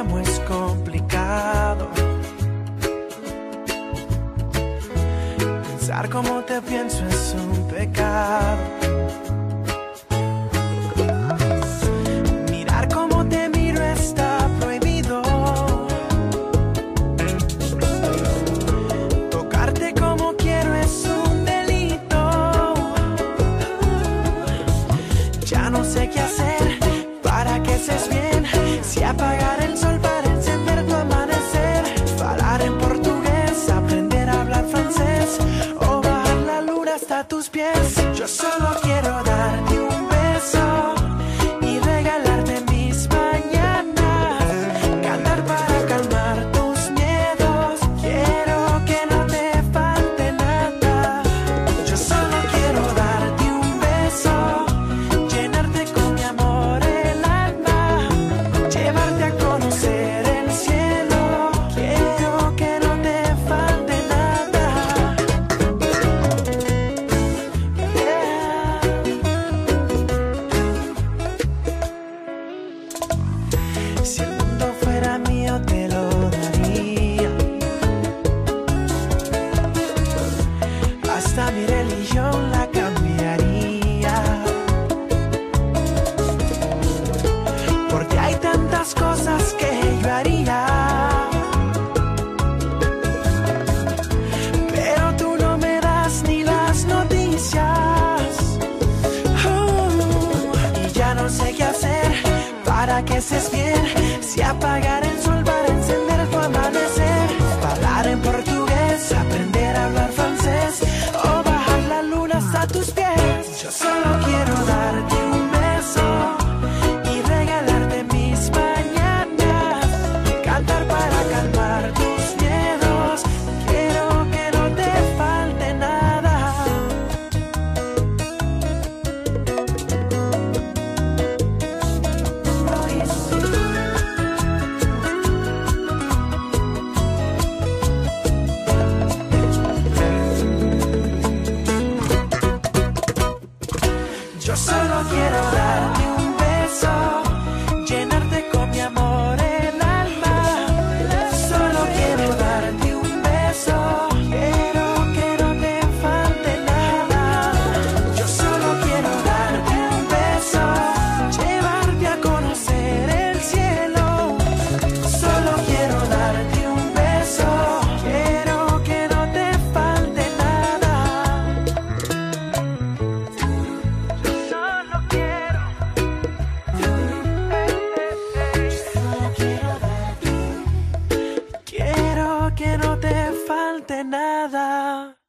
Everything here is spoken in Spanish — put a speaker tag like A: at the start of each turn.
A: es complicado. Pensar como te pienso es un pecado. Mirar como te miro está prohibido. Tocarte como quiero es un delito. Ya no sé qué hacer para que seas bien. Si apagas amaneces bien. Si apagar el sol para encender tu amanecer. Hablar en portugués, aprender. falte nada.